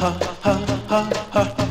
ha ha ha ha.